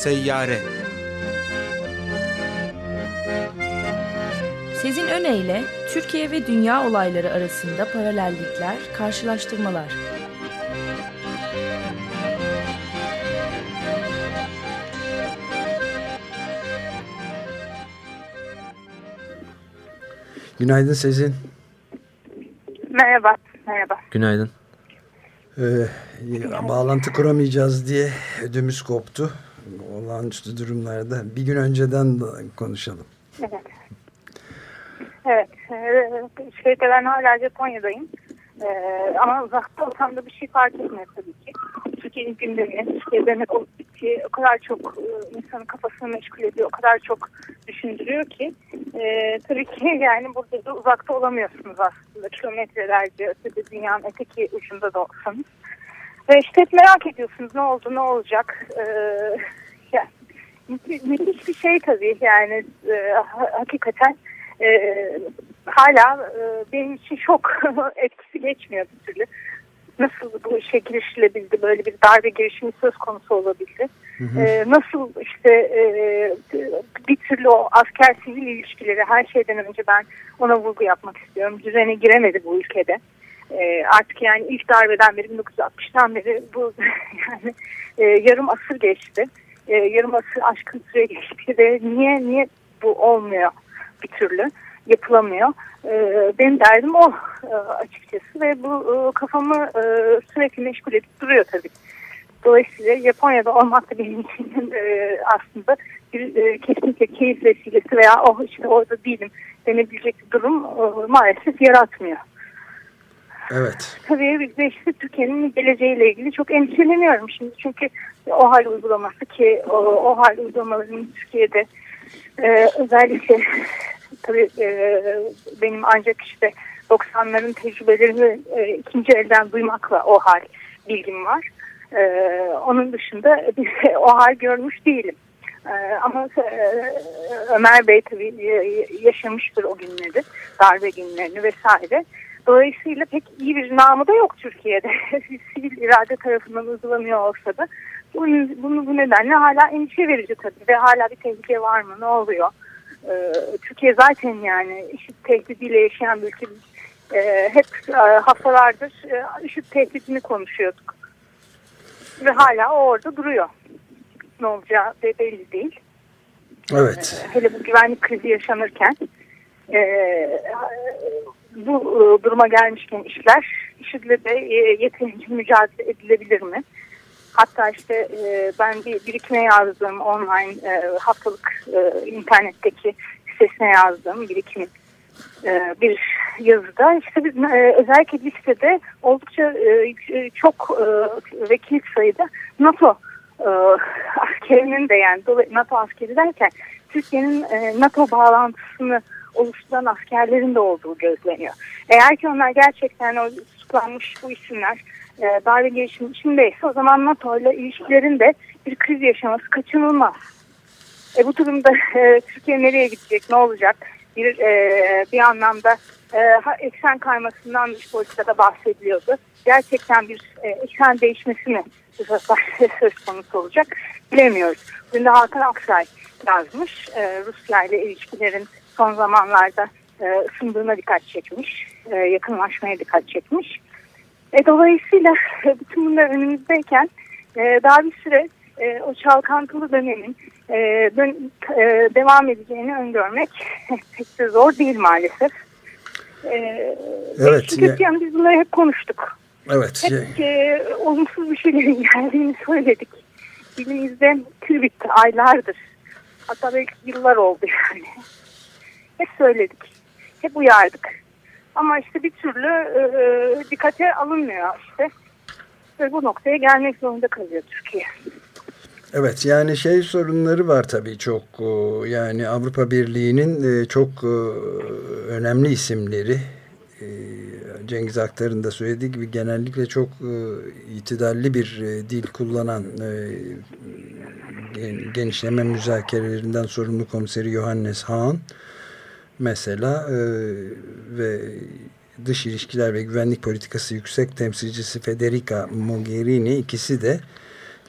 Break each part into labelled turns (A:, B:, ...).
A: Seyyare
B: Sezin Öne Türkiye ve dünya olayları arasında paralellikler, karşılaştırmalar.
C: Günaydın Sezin.
D: Merhaba. Merhaba.
C: Günaydın. Ee, bağlantı kuramayacağız diye ödümüz koptu. Olağanüstü durumlarda. Bir gün önceden konuşalım.
D: Evet. Evet. Ee, şeyde ben hala Japonya'dayım. Ee, ama uzakta olsam da bir şey fark etmiyor tabii ki. Türkiye'nin gündemi, Türkiye'de ne olup bittiği o kadar çok e, insanın kafasını meşgul ediyor, o kadar çok düşündürüyor ki e, tabii ki yani burada da uzakta olamıyorsunuz aslında. Kilometrelerce ötede dünyanın öteki ucunda da olsanız. Ve işte hep merak ediyorsunuz ne oldu, ne olacak. E, müthiş bir şey tabii yani e, hakikaten e, hala e, benim için şok etkisi geçmiyor bir türlü. Nasıl bu işe girişilebildi, böyle bir darbe girişimi söz konusu olabildi. Hı hı. E, nasıl işte e, bir türlü o asker sivil ilişkileri her şeyden önce ben ona vurgu yapmak istiyorum. Düzene giremedi bu ülkede. E, artık yani ilk darbeden beri 1960'tan beri bu yani e, yarım asır geçti. E, yarım asır aşkın süre geçti ve niye niye bu olmuyor bir türlü yapılamıyor. E, benim derdim o e, açıkçası ve bu e, kafamı e, sürekli meşgul edip duruyor tabii. Dolayısıyla Japonya'da olmak da benim için e, aslında bir e, kesinlikle keyif vesilesi veya oh işte orada değilim denebilecek bir durum e, maalesef yaratmıyor.
C: Evet.
D: Tabii de işte Türkiye'nin geleceğiyle ilgili çok endişeleniyorum şimdi. Çünkü o hal uygulaması ki o, o hal uygulamalarının Türkiye'de e, özellikle tabii e, benim ancak işte 90'ların tecrübelerini e, ikinci elden duymakla o hal bilgim var. E, onun dışında bir o hal görmüş değilim. E, ama e, Ömer Bey tabii yaşamıştır o günleri, darbe günlerini vesaire. Dolayısıyla pek iyi bir namı da yok Türkiye'de. Sivil irade tarafından uygulanıyor olsa da bunu, bunu bu nedenle hala endişe verici tabii ve hala bir tehlike var mı ne oluyor? Ee, Türkiye zaten yani IŞİD tehdidiyle yaşayan bir ülke. Ee, hep e, haftalardır e, IŞİD tehdidini konuşuyorduk. Ve hala o orada duruyor. Ne olacağı de belli değil.
C: Evet.
D: Ee, hele bu güvenlik krizi yaşanırken e, bu e, duruma gelmişken işler IŞİD'le de e, yeterince mücadele edilebilir mi? Hatta işte e, ben bir birikime yazdım online e, haftalık e, internetteki sitesine yazdım birikim e, bir yazıda. İşte biz özellikle listede oldukça çok e, sayıda NATO askerinin de yani NATO askeri derken Türkiye'nin NATO bağlantısını oluşturan askerlerin de olduğu gözleniyor. Eğer ki onlar gerçekten o tutuklanmış bu isimler e, darbe girişimi içindeyse o zaman NATO ile ilişkilerin de bir kriz yaşaması kaçınılmaz. E, bu durumda e, Türkiye nereye gidecek, ne olacak? Bir, e, bir anlamda e, eksen kaymasından dış politikada bahsediliyordu. Gerçekten bir e, eksen değişmesi mi söz konusu olacak bilemiyoruz. Bugün de Hakan Aksay yazmış. E, Rusya ile ilişkilerin son zamanlarda e, ısındığına dikkat çekmiş. E, yakınlaşmaya dikkat çekmiş. E, dolayısıyla bütün bunlar önümüzdeyken e, daha bir süre e, o çalkantılı dönemin e, dön, e, devam edeceğini öngörmek pek de zor değil maalesef. E, evet. Çünkü yani biz bunları hep konuştuk.
C: Evet.
D: Hep e, olumsuz bir şeylerin geldiğini söyledik. Dilimizde tül bitti aylardır. Hatta belki yıllar oldu yani. Hep söyledik. Hep uyardık. Ama işte bir türlü e, e, dikkate alınmıyor işte. Ve bu noktaya gelmek zorunda kalıyor Türkiye.
C: Evet yani şey sorunları var tabii çok yani Avrupa Birliği'nin e, çok e, önemli isimleri Cengiz Aktar'ın da söylediği gibi genellikle çok itidalli bir dil kullanan genişleme müzakerelerinden sorumlu komiseri Johannes Hahn mesela e, ve dış ilişkiler ve güvenlik politikası yüksek temsilcisi Federica Mogherini ikisi de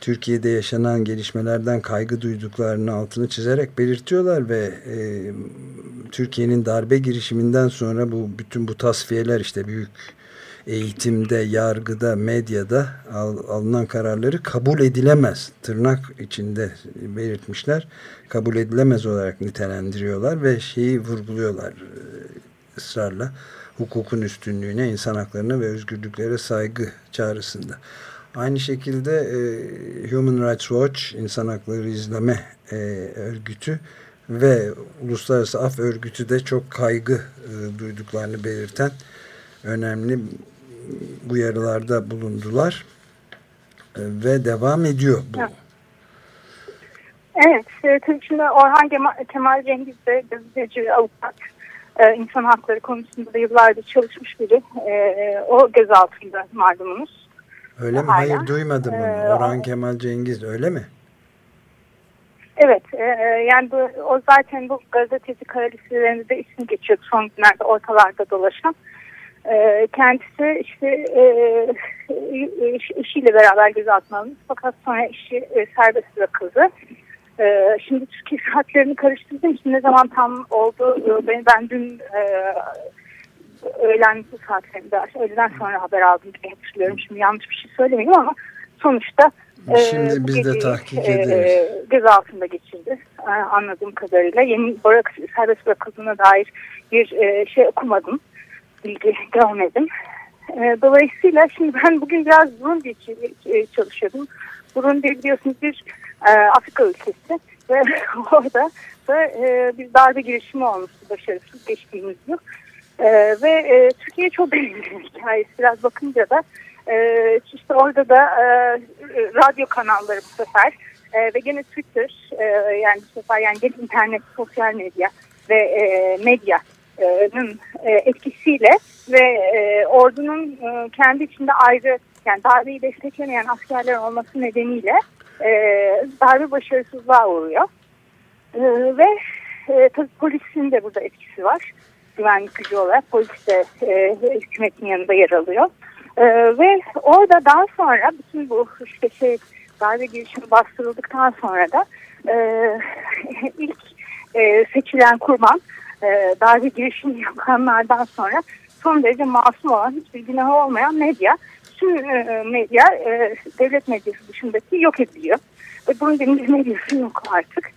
C: Türkiye'de yaşanan gelişmelerden kaygı duyduklarını altını çizerek belirtiyorlar ve e, Türkiye'nin darbe girişiminden sonra bu bütün bu tasfiyeler işte büyük eğitimde, yargıda, medyada al, alınan kararları kabul edilemez. Tırnak içinde belirtmişler. Kabul edilemez olarak nitelendiriyorlar ve şeyi vurguluyorlar e, ısrarla. Hukukun üstünlüğüne, insan haklarına ve özgürlüklere saygı çağrısında. Aynı şekilde e, Human Rights Watch, İnsan Hakları İzleme e, Örgütü ve Uluslararası Af Örgütü de çok kaygı e, duyduklarını belirten önemli uyarılarda bulundular e, ve devam ediyor bu.
D: Evet, evet şimdi Orhan Kemal Cengiz de gazeteci, avukat, e, insan hakları konusunda da yıllardır çalışmış biri. E, o gözaltında malumunuz.
C: Öyle mi? Hala. Hayır duymadım bunu. Ee, Orhan Kemal Cengiz öyle mi?
D: Evet, e, yani bu, o zaten bu gazeteci kara listelerinde de isim geçiyordu son günlerde ortalarda dolaşan. E, kendisi işte e, eşiyle beraber gözaltına alınmış fakat sonra işi e, serbest bırakıldı. E, şimdi Türkiye saatlerini karıştırdığım için ne zaman tam oldu e, ben, ben dün e, öğlen saatlerinde öğleden sonra haber aldım diye hatırlıyorum. Şimdi yanlış bir şey söylemeyeyim ama sonuçta
C: Şimdi e, biz de tahkik e, ederiz. E,
D: gözaltında geçirdi anladığım kadarıyla. Yeni bırak, serbest bırakıldığına dair bir e, şey okumadım. Bilgi görmedim. E, dolayısıyla şimdi ben bugün biraz Burundi için e, çalışıyordum. Burundi biliyorsunuz bir e, Afrika ülkesi ve orada da e, bir darbe girişimi olmuştu başarısız geçtiğimiz yıl. Ve e, Türkiye çok benziyor hikayesi biraz bakınca da işte orada da radyo kanalları bu sefer ve gene Twitter yani bu sefer yani internet, sosyal medya ve medyanın e, etkisiyle ve ordunun kendi içinde ayrı yani darbeyi desteklemeyen askerler olması nedeniyle darbe başarısızlığa uğruyor. Ve tabii polisin de burada etkisi var güvenlik gücü olarak polis de hükümetin yanında yer alıyor. Ve orada daha sonra bütün bu işte şey darbe girişimi bastırıldıktan sonra da ilk seçilen kurban e, darbe girişimi yapanlardan sonra son derece masum olan hiçbir günahı olmayan medya tüm e, medya e, devlet medyası dışındaki yok ediliyor. Ve bunun bir medyası yok artık.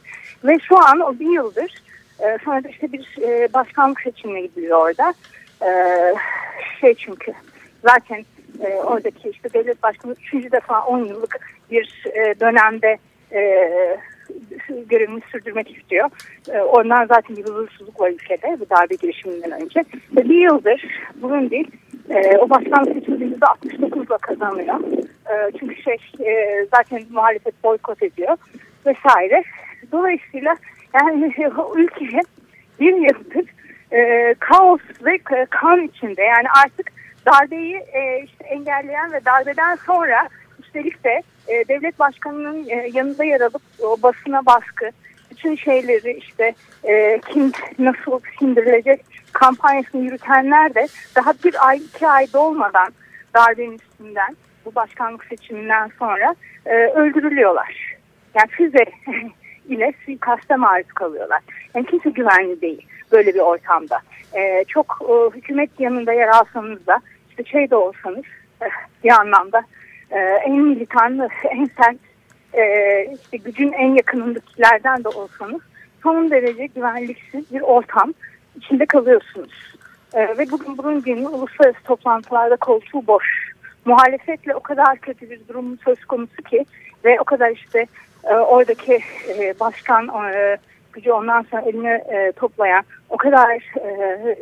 D: Ve şu an o bir yıldır e, sonra da işte bir başkanlık seçimine gidiyor orada. Şey çünkü zaten oradaki işte devlet başkanı üçüncü defa 10 yıllık bir dönemde e, görevini sürdürmek istiyor. E, ondan zaten bir huzursuzluk var ülkede bu darbe girişiminden önce. Ve bir yıldır Burundi e, o başkanlık seçiminde %69'la kazanıyor. E, çünkü şey e, zaten muhalefet boykot ediyor vesaire. Dolayısıyla yani ülke bir yıldır e, kaos ve kan içinde yani artık darbeyi e, işte engelleyen ve darbeden sonra üstelik de e, devlet başkanının e, yanında yer alıp o basına baskı bütün şeyleri işte e, kim nasıl sindirilecek kampanyasını yürütenler de daha bir ay iki ay dolmadan darbenin üstünden bu başkanlık seçiminden sonra e, öldürülüyorlar. Yani füze ile suikaste maruz kalıyorlar. Yani kimse güvenli değil böyle bir ortamda. Ee, çok e, hükümet yanında yer alsanız da işte şey de olsanız e, bir anlamda e, en militan, en sert e, işte gücün en yakınındakilerden de olsanız son derece güvenliksiz bir ortam içinde kalıyorsunuz. E, ve bugün Burundi'nin uluslararası toplantılarda koltuğu boş. Muhalefetle o kadar kötü bir durum söz konusu ki ve o kadar işte e, oradaki e, başkan e, gücü ondan sonra elini e, toplayan o kadar e,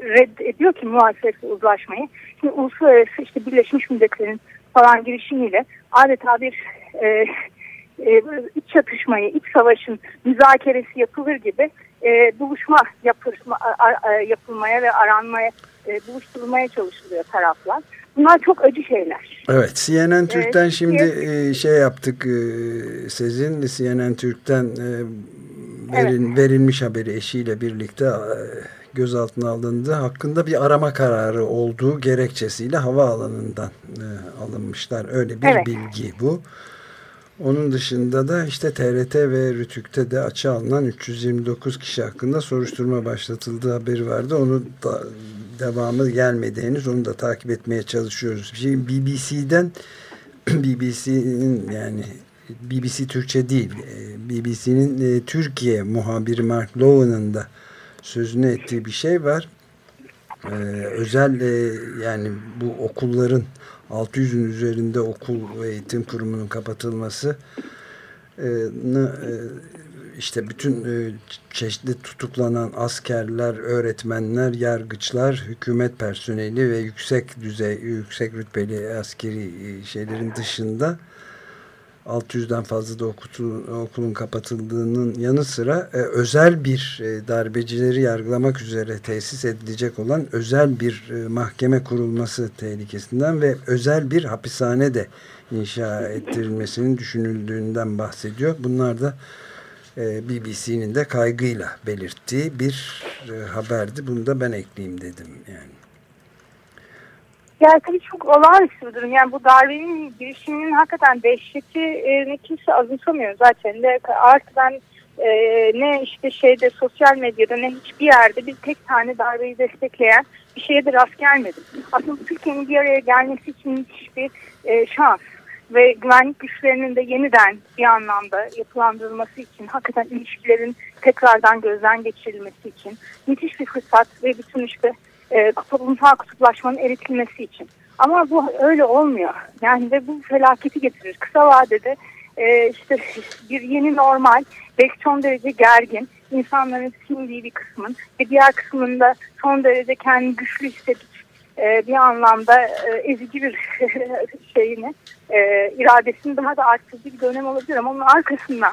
D: reddediyor ki muhalefetle uzlaşmayı. Şimdi uluslararası işte Birleşmiş Milletler'in falan girişimiyle adeta bir e, e, iç çatışmayı, iç savaşın müzakeresi yapılır gibi e, buluşma yapırma, a, a, yapılmaya ve aranmaya, e, buluşturulmaya çalışılıyor taraflar. Bunlar çok acı şeyler.
C: Evet CNN Türk'ten evet, şimdi e, şey yaptık e, Sezin CNN Türk'ten e, verin, evet. verilmiş haberi eşiyle birlikte e, gözaltına alındı. Hakkında bir arama kararı olduğu gerekçesiyle havaalanından e, alınmışlar. Öyle bir evet. bilgi bu. Onun dışında da işte TRT ve Rütük'te de açığa alınan 329 kişi hakkında soruşturma başlatıldığı haberi vardı. Onu da devamı gelmedi henüz. Onu da takip etmeye çalışıyoruz. BBC'den BBC'nin yani BBC Türkçe değil e, BBC'nin e, Türkiye muhabiri Mark Lowen'ın da sözünü ettiği bir şey var. Ee, özel e, yani bu okulların 600'ün üzerinde okul ve eğitim kurumunun kapatılması e, işte bütün çeşitli tutuklanan askerler, öğretmenler, yargıçlar, hükümet personeli ve yüksek düzey, yüksek rütbeli askeri şeylerin dışında 600'den fazla da okutun, okulun kapatıldığının yanı sıra e, özel bir e, darbecileri yargılamak üzere tesis edilecek olan özel bir e, mahkeme kurulması tehlikesinden ve özel bir hapishane de inşa ettirilmesinin düşünüldüğünden bahsediyor. Bunlar da e, BBC'nin de kaygıyla belirttiği bir e, haberdi. Bunu da ben ekleyeyim dedim yani.
D: Yani tabii çok olağanüstü bir durum. Yani bu darbenin girişiminin hakikaten dehşetini kimse azımsamıyor zaten. De artık ben e, ne işte şeyde sosyal medyada ne hiçbir yerde bir tek tane darbeyi destekleyen bir şeye de rast gelmedim. Aslında Türkiye'nin bir araya gelmesi için müthiş bir e, şans ve güvenlik güçlerinin de yeniden bir anlamda yapılandırılması için, hakikaten ilişkilerin tekrardan gözden geçirilmesi için müthiş bir fırsat ve bütün işte e, toplumsal kutuplaşmanın eritilmesi için. Ama bu öyle olmuyor. Yani de bu felaketi getirir. Kısa vadede e, işte bir yeni normal, belki son derece gergin, insanların sindiği bir kısmın ve diğer kısmında son derece kendini güçlü hissedip e, bir anlamda e, ezici bir şeyini, e, iradesini daha da arttırdığı bir dönem olabilir ama onun arkasından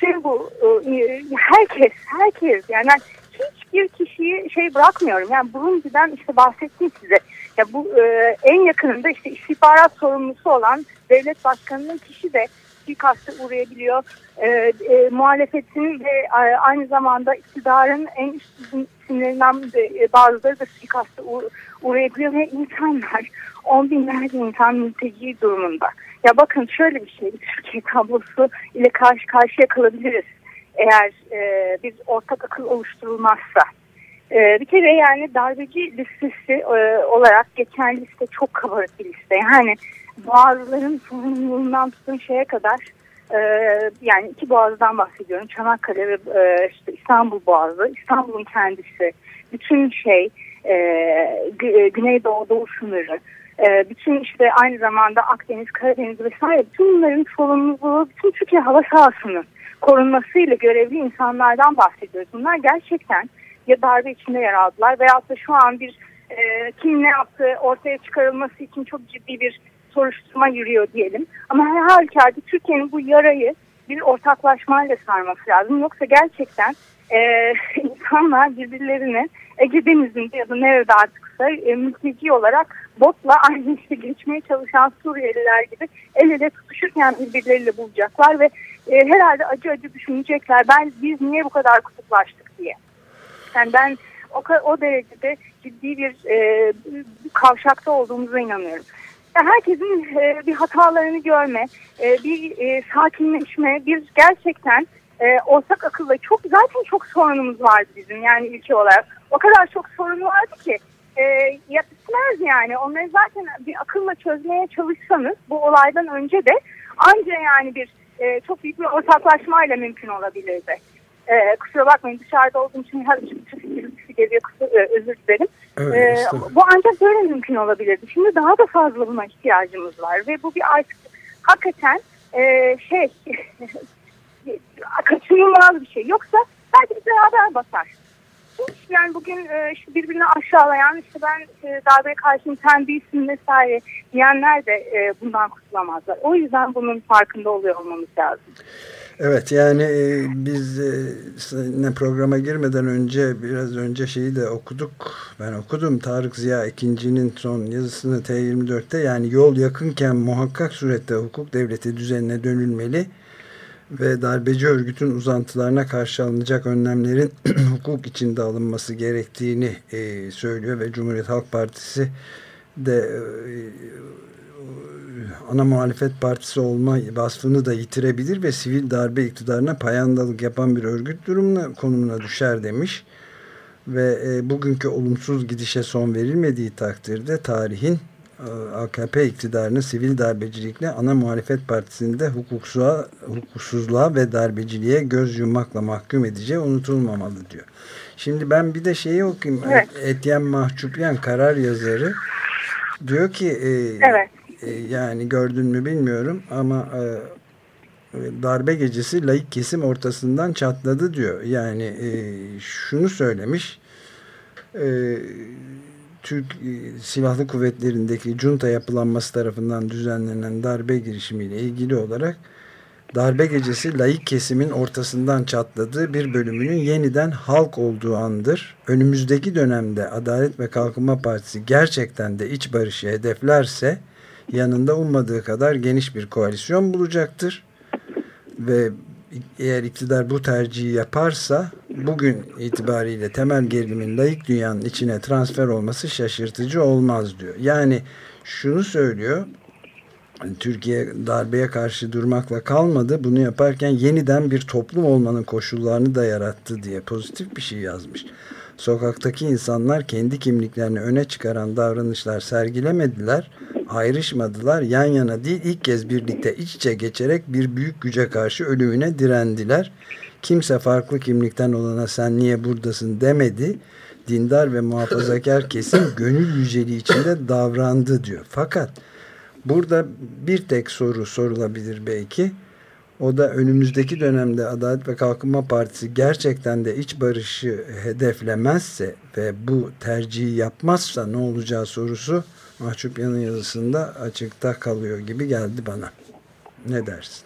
D: şey bu, e, herkes, herkes yani hiçbir kişiyi şey bırakmıyorum. Yani Burundi'den işte bahsettim size. Ya bu e, en yakınında işte istihbarat sorumlusu olan devlet başkanının kişi de suikaste uğrayabiliyor. E, e, muhalefetin ve e, aynı zamanda iktidarın en üst isimlerinden e, bazıları da suikaste uğrayabiliyor ve insanlar on binlerce insan mülteci durumunda. Ya bakın şöyle bir şey, Türkiye tablosu ile karşı karşıya kalabiliriz eğer e, bir ortak akıl oluşturulmazsa. E, bir kere yani darbeci listesi e, olarak geçen liste çok kabarık bir liste. Yani boğazların sorumluluğundan tutun şeye kadar e, yani iki boğazdan bahsediyorum. Çanakkale ve e, işte İstanbul Boğazı, İstanbul'un kendisi, bütün şey e, e Güneydoğu Doğu sınırı, e, bütün işte aynı zamanda Akdeniz, Karadeniz vesaire bütün bunların sorumluluğu bütün Türkiye hava sahasının korunmasıyla görevli insanlardan bahsediyoruz. Bunlar gerçekten ya darbe içinde yer aldılar veyahut da şu an bir e, kim ne yaptı ortaya çıkarılması için çok ciddi bir soruşturma yürüyor diyelim. Ama her halükarda Türkiye'nin bu yarayı bir ortaklaşmayla sarması lazım. Yoksa gerçekten e, insanlar birbirlerini Ege Denizi'nde ya da nerede artıksa e, mülteci olarak botla aynı işte geçmeye çalışan Suriyeliler gibi el ele tutuşurken birbirleriyle bulacaklar ve e, herhalde acı acı düşünecekler. Ben biz niye bu kadar kutuplaştık diye. Yani ben o, o derecede ciddi bir e, kavşakta olduğumuza inanıyorum. Herkesin e, bir hatalarını görme, e, bir e, sakinleşme, bir gerçekten ortak akılla çok zaten çok sorunumuz vardı bizim yani ülke olarak. O kadar çok sorun vardı ki e, yetmez yani. Onları zaten bir akılla çözmeye çalışsanız bu olaydan önce de anca yani bir çok büyük bir ortaklaşmayla mümkün olabilirdi. E, kusura bakmayın dışarıda olduğum için her şey geliyor kusura, özür dilerim. Evet, e, bu ancak böyle mümkün olabilirdi. Şimdi daha da fazla buna ihtiyacımız var ve bu bir artık hakikaten e, şey kaçınılmaz bir şey. Yoksa belki beraber basar. Yani bugün e, işte birbirini aşağılayan işte ben e, darbeye karşıyım sen değilsin vesaire diyenler de e, bundan kurtulamazlar. O yüzden bunun farkında oluyor olmamız lazım.
C: Evet yani e, biz e, ne programa girmeden önce biraz önce şeyi de okuduk. Ben okudum Tarık Ziya ikincinin son yazısını T24'te yani yol yakınken muhakkak surette hukuk devleti düzenine dönülmeli ve darbeci örgütün uzantılarına karşı alınacak önlemlerin hukuk içinde alınması gerektiğini e, söylüyor ve Cumhuriyet Halk Partisi de ana muhalefet partisi olma vasfını da yitirebilir ve sivil darbe iktidarına payandalık yapan bir örgüt durumuna konumuna düşer demiş. Ve e, bugünkü olumsuz gidişe son verilmediği takdirde tarihin e, AKP iktidarını sivil darbecilikle ana muhalefet partisinde hukuksuzluğa, hukuksuzluğa ve darbeciliğe göz yummakla mahkum edeceği unutulmamalı diyor. Şimdi ben bir de şeyi okuyayım. Evet. Etyen Mahçupyan karar yazarı diyor ki e, evet. E, yani gördün mü bilmiyorum ama e, darbe gecesi layık kesim ortasından çatladı diyor. Yani e, şunu söylemiş. Türk Silahlı Kuvvetleri'ndeki junta yapılanması tarafından düzenlenen darbe girişimiyle ilgili olarak darbe gecesi layık kesimin ortasından çatladığı bir bölümünün yeniden halk olduğu andır. Önümüzdeki dönemde Adalet ve Kalkınma Partisi gerçekten de iç barışı hedeflerse yanında ummadığı kadar geniş bir koalisyon bulacaktır. Ve eğer iktidar bu tercihi yaparsa bugün itibariyle temel gerilimin layık dünyanın içine transfer olması şaşırtıcı olmaz diyor. Yani şunu söylüyor Türkiye darbeye karşı durmakla kalmadı. Bunu yaparken yeniden bir toplum olmanın koşullarını da yarattı diye pozitif bir şey yazmış. Sokaktaki insanlar kendi kimliklerini öne çıkaran davranışlar sergilemediler, ayrışmadılar, yan yana değil ilk kez birlikte iç içe geçerek bir büyük güce karşı ölümüne direndiler. Kimse farklı kimlikten olana sen niye buradasın demedi. Dindar ve muhafazakar kesim gönül yüceliği içinde davrandı diyor. Fakat Burada bir tek soru sorulabilir belki. O da önümüzdeki dönemde Adalet ve Kalkınma Partisi gerçekten de iç barışı hedeflemezse ve bu tercihi yapmazsa ne olacağı sorusu Mahçupyan'ın yazısında açıkta kalıyor gibi geldi bana. Ne dersin?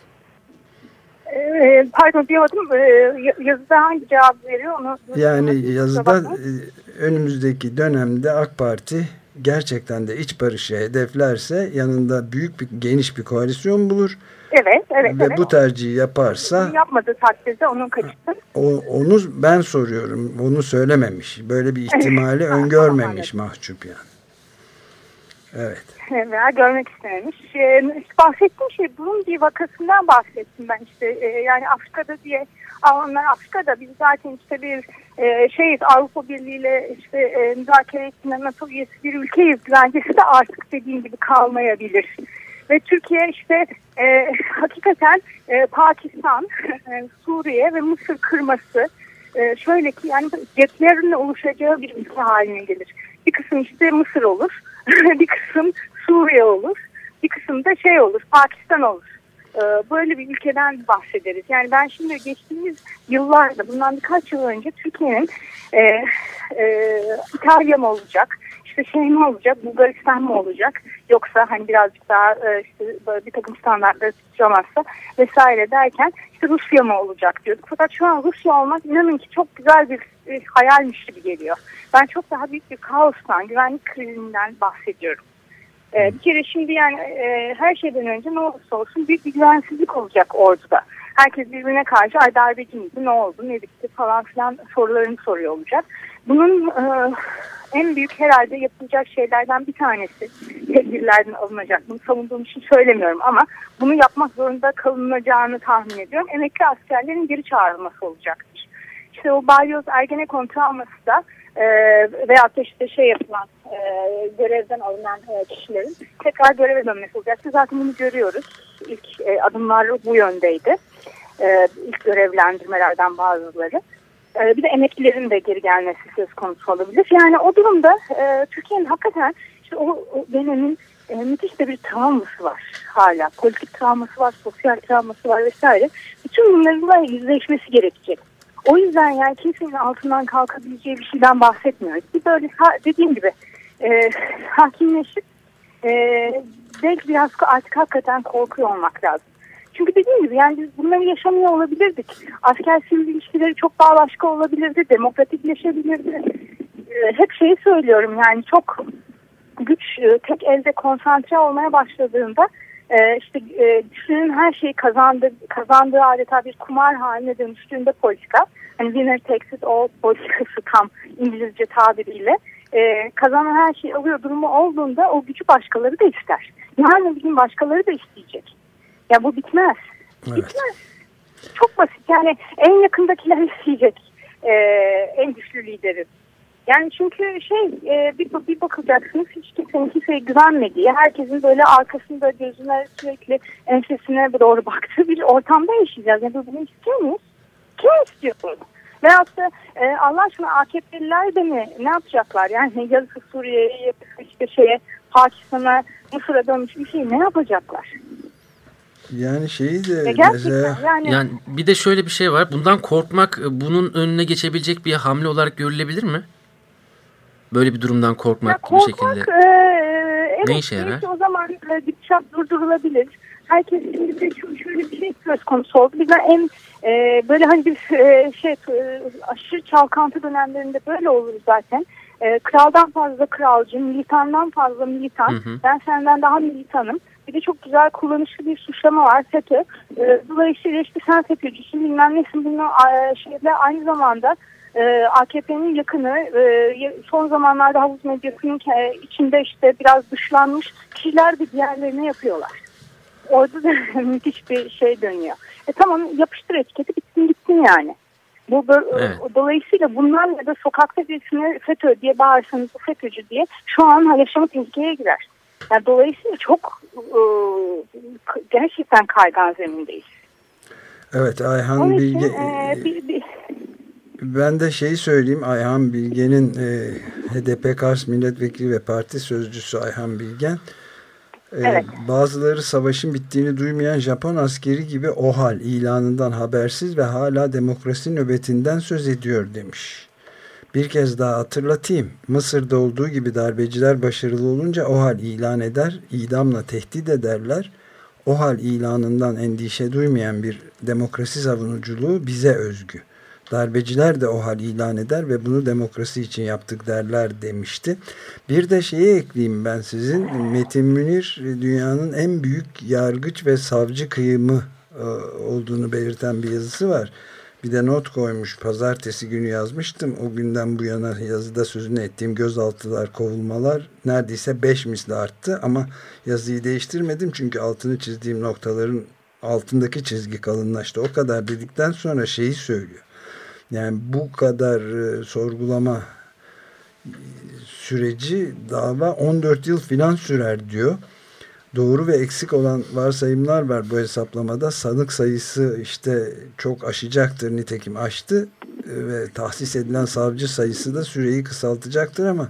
D: Ee, pardon diyordum. Ee, yazıda hangi cevap veriyor onu?
C: Yani yazıda e, önümüzdeki dönemde AK Parti gerçekten de iç barışı hedeflerse yanında büyük bir geniş bir koalisyon bulur.
D: Evet, evet.
C: Ve
D: evet.
C: bu tercihi yaparsa
D: yapmadığı takdirde onun kaçısı.
C: onu ben soruyorum. Onu söylememiş. Böyle bir ihtimali öngörmemiş mahcup yani. Evet.
D: Veya görmek istememiş. Ee, bahsettiğim şey bunun bir vakasından bahsettim ben işte. Ee, yani Afrika'da diye onlar Afrika'da biz zaten işte bir e, şeyiz Avrupa Birliği ile işte e, müzakere ettiğinde NATO üyesi bir ülkeyiz güvencesi de artık dediğim gibi kalmayabilir. Ve Türkiye işte e, hakikaten e, Pakistan, e, Suriye ve Mısır kırması e, şöyle ki yani ceplerin oluşacağı bir ülke haline gelir. Bir kısım işte Mısır olur, bir kısım Suriye olur, bir kısım da şey olur, Pakistan olur. Ee, böyle bir ülkeden bahsederiz. Yani ben şimdi geçtiğimiz yıllarda bundan birkaç yıl önce Türkiye'nin e, e, İtalya mı olacak, işte şey mi olacak, Bulgaristan mı olacak yoksa hani birazcık daha e, işte bir takım standartları tutturamazsa vesaire derken işte Rusya mı olacak diyorduk. Fakat şu an Rusya olmak inanın ki çok güzel bir e, hayalmiş gibi geliyor. Ben çok daha büyük bir kaostan, güvenlik krizinden bahsediyorum. E, bir kere şimdi yani e, her şeyden önce ne olursa olsun büyük bir güvensizlik olacak orduda. Herkes birbirine karşı ay darbeci miydi, ne oldu, ne bitti falan filan sorularını soruyor olacak. Bunun e, en büyük herhalde yapılacak şeylerden bir tanesi tedbirlerden alınacak. Bunu savunduğum için söylemiyorum ama bunu yapmak zorunda kalınacağını tahmin ediyorum. Emekli askerlerin geri çağrılması olacaktır. İşte o balyoz ergenekon travması da e, veyahut da işte şey yapılan e, görevden alınan e, kişilerin tekrar göreve dönmesi olacaktı. Zaten bunu görüyoruz. İlk e, adımlar bu yöndeydi. E, ilk görevlendirmelerden bazıları. E, bir de emeklilerin de geri gelmesi söz konusu olabilir. Yani o durumda e, Türkiye'nin hakikaten işte o, o dönemin e, müthiş de bir travması var hala. Politik travması var, sosyal travması var vesaire. Bütün bunlarla yüzleşmesi gerekecek. O yüzden yani kimsenin altından kalkabileceği bir şeyden bahsetmiyoruz. Bir böyle dediğim gibi e, hakimleşip e, belki biraz artık hakikaten korkuyor olmak lazım. Çünkü dediğim gibi yani biz bunları yaşamıyor olabilirdik. Asker sivil ilişkileri çok daha başka olabilirdi. Demokratikleşebilirdi. E, hep şeyi söylüyorum yani çok güç e, tek elde konsantre olmaya başladığında e, işte e, güçlünün her şeyi kazandığı, kazandığı adeta bir kumar haline dönüştüğünde politika hani winner takes it all politikası tam İngilizce tabiriyle e, kazanan her şeyi alıyor durumu olduğunda o gücü başkaları da ister. Yani bir gün başkaları da isteyecek. Ya bu bitmez. Evet. Bitmez. Çok basit yani en yakındakiler isteyecek e, en güçlü lideri. Yani çünkü şey e, bir, bir bakacaksınız hiç kimsenin kimseye güvenmediği, herkesin böyle arkasında gözüne sürekli ensesine doğru baktığı bir ortamda yaşayacağız. Yani bunu istiyor muyuz? Kim istiyor bunu? Veyahut da e, Allah aşkına AKP'liler de mi ne yapacaklar? Yani yazısı Suriye'ye, işte şeye, Pakistan'a, Mısır'a dönmüş bir şey ne yapacaklar?
C: Yani şeyi de
A: ya mesela... Yani... yani bir de şöyle bir şey var. Bundan korkmak bunun önüne geçebilecek bir hamle olarak görülebilir mi? Böyle bir durumdan korkmak, ya korkmak bir şekilde. E,
D: evet, ne işe yarar? O zaman e, gidişat durdurulabilir. Herkes şimdi de şöyle bir şey söz konusu oldu. Bizden en e, böyle hani bir e, şey e, aşırı çalkantı dönemlerinde böyle olur zaten. E, kraldan fazla kralcı, militandan fazla militan. Hı hı. Ben senden daha militanım. Bir de çok güzel kullanışlı bir suçlama var FETÖ. E, dolayısıyla işte sen FETÖ'cüsün bilmem nesin bunun e, şeyle aynı zamanda e, AKP'nin yakını e, son zamanlarda havuz medyasının içinde işte biraz dışlanmış kişiler de diğerlerine yapıyorlar. Orada da müthiş bir şey dönüyor. E tamam yapıştır etiketi bitsin gitsin yani. Bu evet. dolayısıyla bunlarla da sokakta birisine FETÖ diye bağırsanız bu FETÖ'cü diye şu an yaşamı tehlikeye girer. Yani dolayısıyla çok e, gerçekten kaygan zemindeyiz.
C: Evet Ayhan Bilge e, bir, bir, ben de şeyi söyleyeyim Ayhan Bilge'nin e, HDP Kars Milletvekili ve Parti Sözcüsü Ayhan Bilgen evet. bazıları savaşın bittiğini duymayan Japon askeri gibi o hal ilanından habersiz ve hala demokrasi nöbetinden söz ediyor demiş. Bir kez daha hatırlatayım. Mısır'da olduğu gibi darbeciler başarılı olunca o hal ilan eder, idamla tehdit ederler. O hal ilanından endişe duymayan bir demokrasi savunuculuğu bize özgü. Darbeciler de o hal ilan eder ve bunu demokrasi için yaptık derler demişti. Bir de şeyi ekleyeyim ben sizin. Metin Münir dünyanın en büyük yargıç ve savcı kıyımı e, olduğunu belirten bir yazısı var. Bir de not koymuş. Pazartesi günü yazmıştım. O günden bu yana yazıda sözünü ettiğim gözaltılar, kovulmalar neredeyse 5 misli arttı. Ama yazıyı değiştirmedim. Çünkü altını çizdiğim noktaların altındaki çizgi kalınlaştı. O kadar dedikten sonra şeyi söylüyor. Yani bu kadar e, sorgulama süreci dava 14 yıl filan sürer diyor. Doğru ve eksik olan varsayımlar var bu hesaplamada. Sanık sayısı işte çok aşacaktır nitekim aştı e, ve tahsis edilen savcı sayısı da süreyi kısaltacaktır ama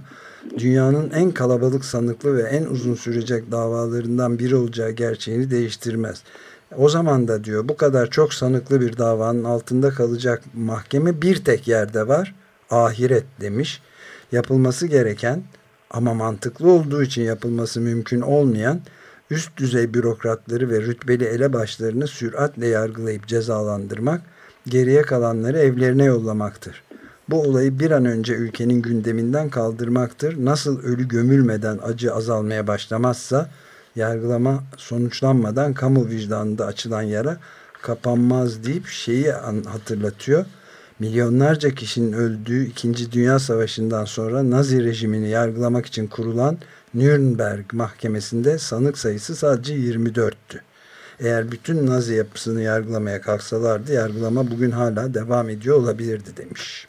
C: dünyanın en kalabalık sanıklı ve en uzun sürecek davalarından biri olacağı gerçeğini değiştirmez. O zaman da diyor bu kadar çok sanıklı bir davanın altında kalacak mahkeme bir tek yerde var. Ahiret demiş. Yapılması gereken ama mantıklı olduğu için yapılması mümkün olmayan üst düzey bürokratları ve rütbeli elebaşlarını süratle yargılayıp cezalandırmak, geriye kalanları evlerine yollamaktır. Bu olayı bir an önce ülkenin gündeminden kaldırmaktır. Nasıl ölü gömülmeden acı azalmaya başlamazsa yargılama sonuçlanmadan kamu vicdanında açılan yara kapanmaz deyip şeyi hatırlatıyor. Milyonlarca kişinin öldüğü 2. Dünya Savaşı'ndan sonra Nazi rejimini yargılamak için kurulan Nürnberg mahkemesinde sanık sayısı sadece 24'tü. Eğer bütün Nazi yapısını yargılamaya kalksalardı yargılama bugün hala devam ediyor olabilirdi demiş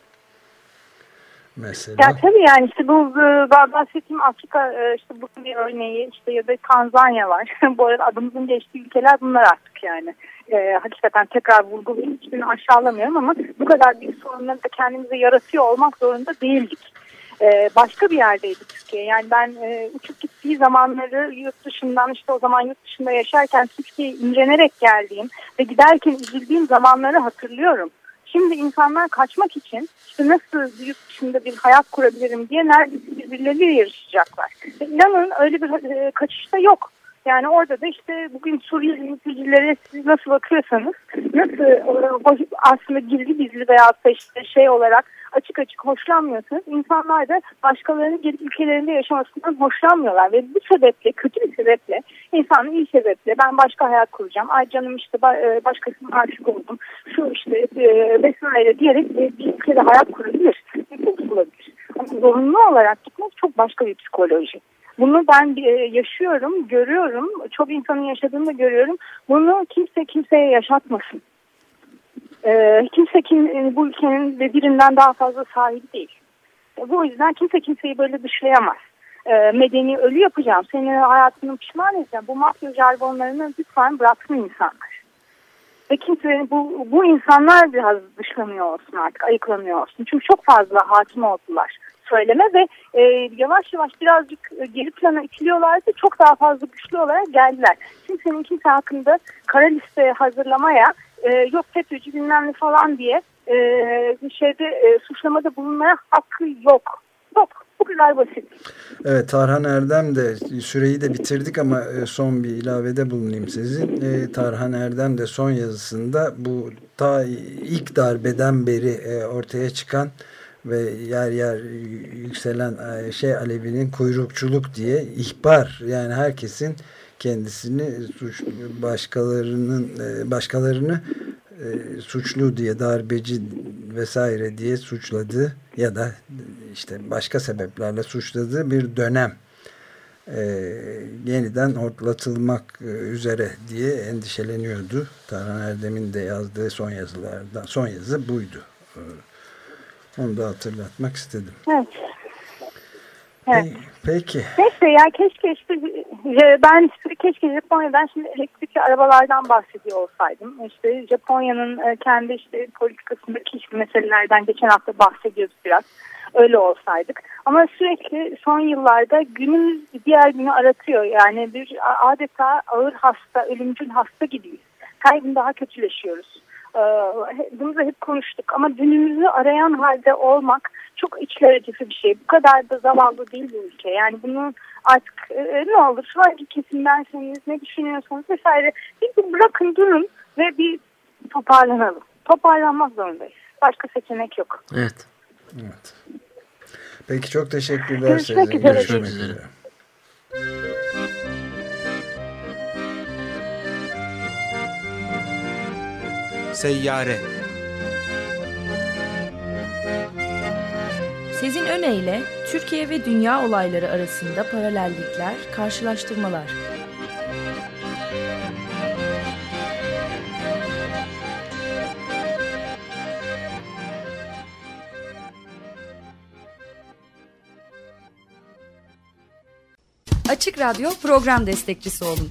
D: mesela? Ya tabii yani işte bu e, bahsettiğim Afrika e, işte bu bir örneği işte ya da Tanzanya var. bu arada adımızın geçtiği ülkeler bunlar artık yani. E, hakikaten tekrar vurgulayayım hiçbirini aşağılamıyorum ama bu kadar bir sorunları da kendimize yaratıyor olmak zorunda değildik. Ee, başka bir yerdeydi Türkiye. Yani ben e, uçup gittiği zamanları yurt dışından işte o zaman yurt dışında yaşarken Türkiye'ye imrenerek geldiğim ve giderken üzüldüğüm zamanları hatırlıyorum. Şimdi insanlar kaçmak için işte nasıl yurt dışında bir hayat kurabilirim diye neredeyse birbirleriyle yarışacaklar. İnanın öyle bir e, kaçışta yok. Yani orada da işte bugün Suriyeli mültecilere siz nasıl bakıyorsanız nasıl e, aslında gizli gizli veya işte şey olarak açık açık hoşlanmıyorsanız insanlar da başkalarının gelip ülkelerinde yaşamasından hoşlanmıyorlar ve bu sebeple kötü bir sebeple insanın iyi sebeple ben başka hayat kuracağım ay canım işte e, başkasına aşık oldum şu işte e, vesaire diyerek bir ülkede hayat kurabilir bir olabilir. Ama zorunlu olarak gitmek çok başka bir psikoloji. Bunu ben e, yaşıyorum, görüyorum. Çok insanın yaşadığını da görüyorum. Bunu kimse kimseye yaşatmasın. E, kimse kim, e, bu ülkenin birinden daha fazla sahibi değil. Bu yüzden kimse kimseyi böyle dışlayamaz. Medeni ölü yapacağım, senin hayatını pişman edeceğim. Bu mafya jargonlarını lütfen bıraksın insanlar. Ve kimse bu, bu insanlar biraz dışlanıyor olsun artık, ayıklanıyor olsun. Çünkü çok fazla hakim oldular söyleme ve e, yavaş yavaş birazcık e, geri plana itiliyorlardı. Çok daha fazla güçlü olarak geldiler. Kimsenin kimse hakkında kara liste hazırlamaya e, yok FETÖ'cü bilmem ne falan diye e, şeyde e, suçlamada bulunmaya hakkı yok. Yok. Bu kadar basit.
C: Evet Tarhan Erdem de süreyi de bitirdik ama e, son bir ilavede bulunayım sizin. E, Tarhan Erdem de son yazısında bu ta ilk darbeden beri e, ortaya çıkan ve yer yer yükselen e, şey alevinin kuyrukçuluk diye ihbar yani herkesin kendisini suç başkalarının e, başkalarını e, suçlu diye darbeci vesaire diye suçladığı ya da işte başka sebeplerle suçladığı bir dönem e, yeniden hortlatılmak üzere diye endişeleniyordu. Tarhan Erdem'in de yazdığı son yazılardan son yazı buydu. Onu da hatırlatmak istedim.
D: Evet. Evet.
C: Peki.
D: Neyse ya keşke işte ben işte keşke Japonya'dan şimdi elektrikli arabalardan bahsediyor olsaydım. İşte Japonya'nın e, kendi işte politikasındaki işte meselelerden geçen hafta bahsediyoruz biraz. Öyle olsaydık. Ama sürekli son yıllarda günümüz diğer günü aratıyor. Yani bir adeta ağır hasta, ölümcül hasta gibiyiz. Her gün daha kötüleşiyoruz. Ee, bunu da hep konuştuk ama dünümüzü arayan halde olmak çok içler acısı bir şey. Bu kadar da zavallı değil bu ülke. Yani bunun artık e, ne olur hangi kesimderseniz ne düşünüyorsanız vesaire bir bırakın durun ve bir toparlanalım. Toparlanmak zorundayız. Başka seçenek yok.
A: Evet.
C: Evet. Peki çok teşekkürler.
D: Görüşmek üzere.
A: Görüşmek üzere.
E: Seyyare
B: Sezin Öne Türkiye ve dünya olayları arasında paralellikler, karşılaştırmalar. Açık Radyo program destekçisi olun.